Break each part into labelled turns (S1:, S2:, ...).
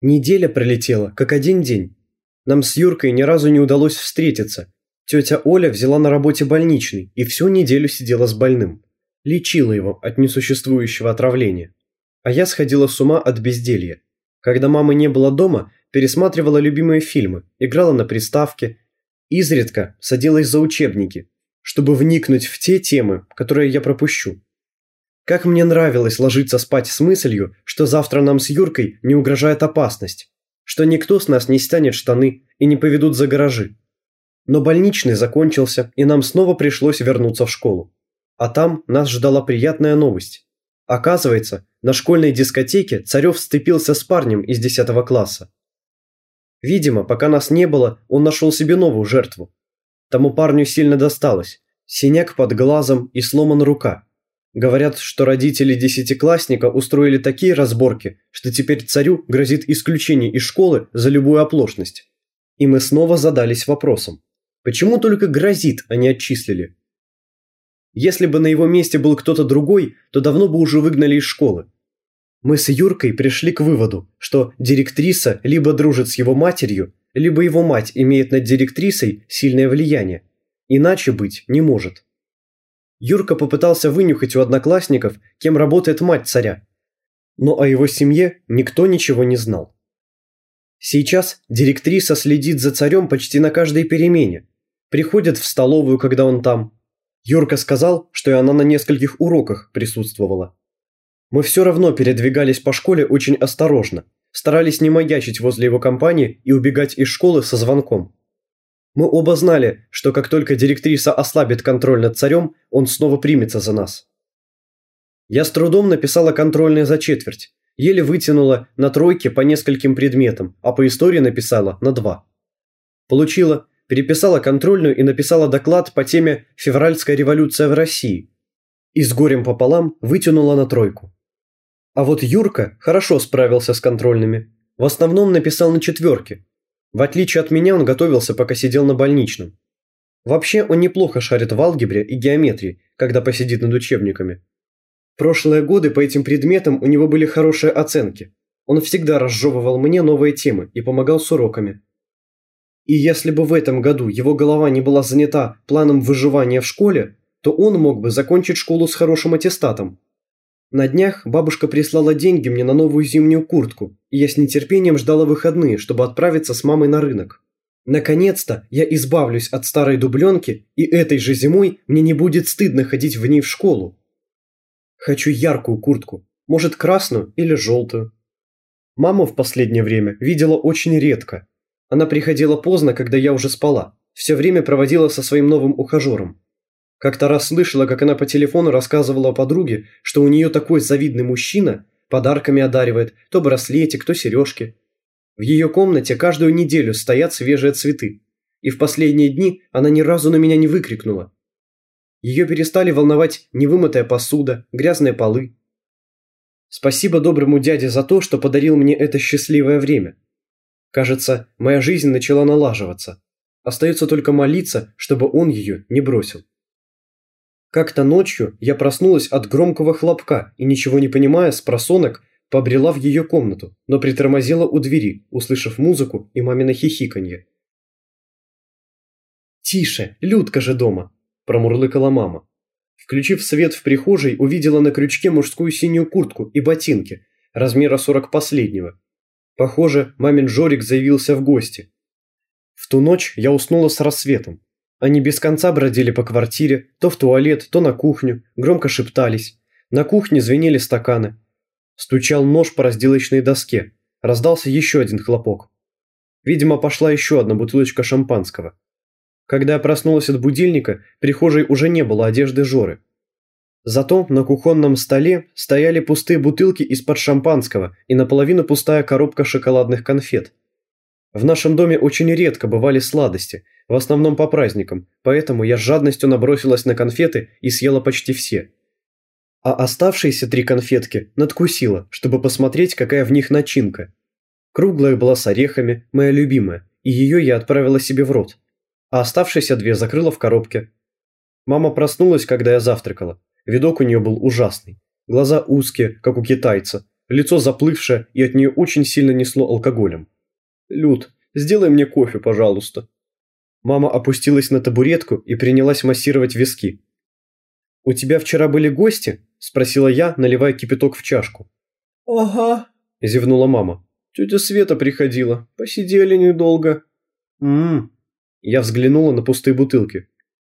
S1: Неделя пролетела, как один день. Нам с Юркой ни разу не удалось встретиться. Тетя Оля взяла на работе больничный и всю неделю сидела с больным. Лечила его от несуществующего отравления. А я сходила с ума от безделья. Когда мамы не было дома, пересматривала любимые фильмы, играла на приставке, изредка садилась за учебники, чтобы вникнуть в те темы, которые я пропущу. Как мне нравилось ложиться спать с мыслью, что завтра нам с Юркой не угрожает опасность, что никто с нас не стянет штаны и не поведут за гаражи. Но больничный закончился, и нам снова пришлось вернуться в школу. А там нас ждала приятная новость. Оказывается, на школьной дискотеке Царев сцепился с парнем из 10 класса. Видимо, пока нас не было, он нашел себе новую жертву. Тому парню сильно досталось. Синяк под глазом и сломана рука. Говорят, что родители десятиклассника устроили такие разборки, что теперь царю грозит исключение из школы за любую оплошность. И мы снова задались вопросом. Почему только грозит, а не отчислили? Если бы на его месте был кто-то другой, то давно бы уже выгнали из школы. Мы с Юркой пришли к выводу, что директриса либо дружит с его матерью, либо его мать имеет над директрисой сильное влияние. Иначе быть не может. Юрка попытался вынюхать у одноклассников, кем работает мать царя. Но о его семье никто ничего не знал. Сейчас директриса следит за царем почти на каждой перемене. Приходит в столовую, когда он там. Юрка сказал, что и она на нескольких уроках присутствовала. Мы все равно передвигались по школе очень осторожно, старались не маячить возле его компании и убегать из школы со звонком. Мы оба знали, что как только директриса ослабит контроль над царем, он снова примется за нас. Я с трудом написала контрольные за четверть, еле вытянула на тройке по нескольким предметам, а по истории написала на два. Получила, переписала контрольную и написала доклад по теме «Февральская революция в России». И с горем пополам вытянула на тройку. А вот Юрка хорошо справился с контрольными. В основном написал на четверке, в отличие от меня, он готовился, пока сидел на больничном. Вообще, он неплохо шарит в алгебре и геометрии, когда посидит над учебниками. Прошлые годы по этим предметам у него были хорошие оценки. Он всегда разжевывал мне новые темы и помогал с уроками. И если бы в этом году его голова не была занята планом выживания в школе, то он мог бы закончить школу с хорошим аттестатом, на днях бабушка прислала деньги мне на новую зимнюю куртку, и я с нетерпением ждала выходные, чтобы отправиться с мамой на рынок. Наконец-то я избавлюсь от старой дубленки, и этой же зимой мне не будет стыдно ходить в ней в школу. Хочу яркую куртку, может красную или желтую. Маму в последнее время видела очень редко. Она приходила поздно, когда я уже спала, все время проводила со своим новым ухажером. Как-то раз слышала, как она по телефону рассказывала подруге, что у нее такой завидный мужчина, подарками одаривает, то браслетик, то сережки. В ее комнате каждую неделю стоят свежие цветы. И в последние дни она ни разу на меня не выкрикнула. Ее перестали волновать невымытая посуда, грязные полы. Спасибо доброму дяде за то, что подарил мне это счастливое время. Кажется, моя жизнь начала налаживаться. Остается только молиться, чтобы он ее не бросил. Как-то ночью я проснулась от громкого хлопка и, ничего не понимая, с просонок побрела в ее комнату, но притормозила у двери, услышав музыку и мамино хихиканье. «Тише, Людка же дома!» – промурлыкала мама. Включив свет в прихожей, увидела на крючке мужскую синюю куртку и ботинки, размера сорок последнего. Похоже, мамин Жорик заявился в гости. В ту ночь я уснула с рассветом. Они без конца бродили по квартире, то в туалет, то на кухню, громко шептались. На кухне звенели стаканы. Стучал нож по разделочной доске. Раздался еще один хлопок. Видимо, пошла еще одна бутылочка шампанского. Когда я проснулась от будильника, прихожей уже не было одежды Жоры. Зато на кухонном столе стояли пустые бутылки из-под шампанского и наполовину пустая коробка шоколадных конфет. В нашем доме очень редко бывали сладости – в основном по праздникам, поэтому я с жадностью набросилась на конфеты и съела почти все. А оставшиеся три конфетки надкусила, чтобы посмотреть, какая в них начинка. Круглая была с орехами, моя любимая, и ее я отправила себе в рот. А оставшиеся две закрыла в коробке. Мама проснулась, когда я завтракала. Видок у нее был ужасный. Глаза узкие, как у китайца. лицо заплывшее, и от нее очень сильно несло алкоголем. «Люд, сделай мне кофе, пожалуйста». Мама опустилась на табуретку и принялась массировать виски. «У тебя вчера были гости?» – спросила я, наливая кипяток в чашку.
S2: «Ага», –
S1: зевнула мама. «Тетя Света приходила. Посидели недолго». «М-м-м». Я взглянула на пустые бутылки.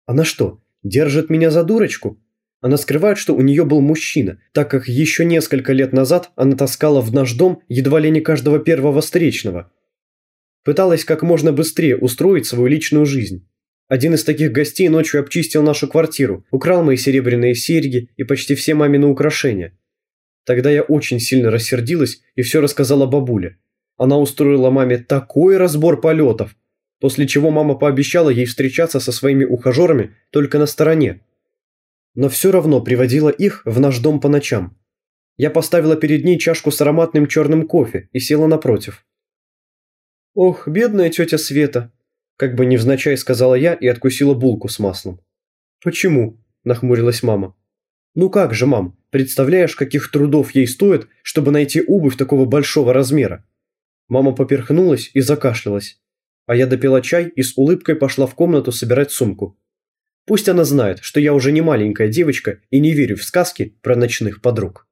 S1: «Она что, держит меня за дурочку?» Она скрывает, что у нее был мужчина, так как еще несколько лет назад она таскала в наш дом едва ли не каждого первого встречного. Пыталась как можно быстрее устроить свою личную жизнь. Один из таких гостей ночью обчистил нашу квартиру, украл мои серебряные серьги и почти все мамины украшения. Тогда я очень сильно рассердилась и все рассказала бабуле. Она устроила маме такой разбор полетов, после чего мама пообещала ей встречаться со своими ухажерами только на стороне. Но все равно приводила их в наш дом по ночам. Я поставила перед ней чашку с ароматным черным кофе и села напротив. «Ох, бедная тетя Света!» Как бы невзначай сказала я и откусила булку с маслом. «Почему?» – нахмурилась мама. «Ну как же, мам, представляешь, каких трудов ей стоит, чтобы найти обувь такого большого размера?» Мама поперхнулась и закашлялась. А я допила чай и с улыбкой пошла в комнату собирать сумку. Пусть она знает, что я уже не маленькая девочка и не верю в сказки про ночных подруг.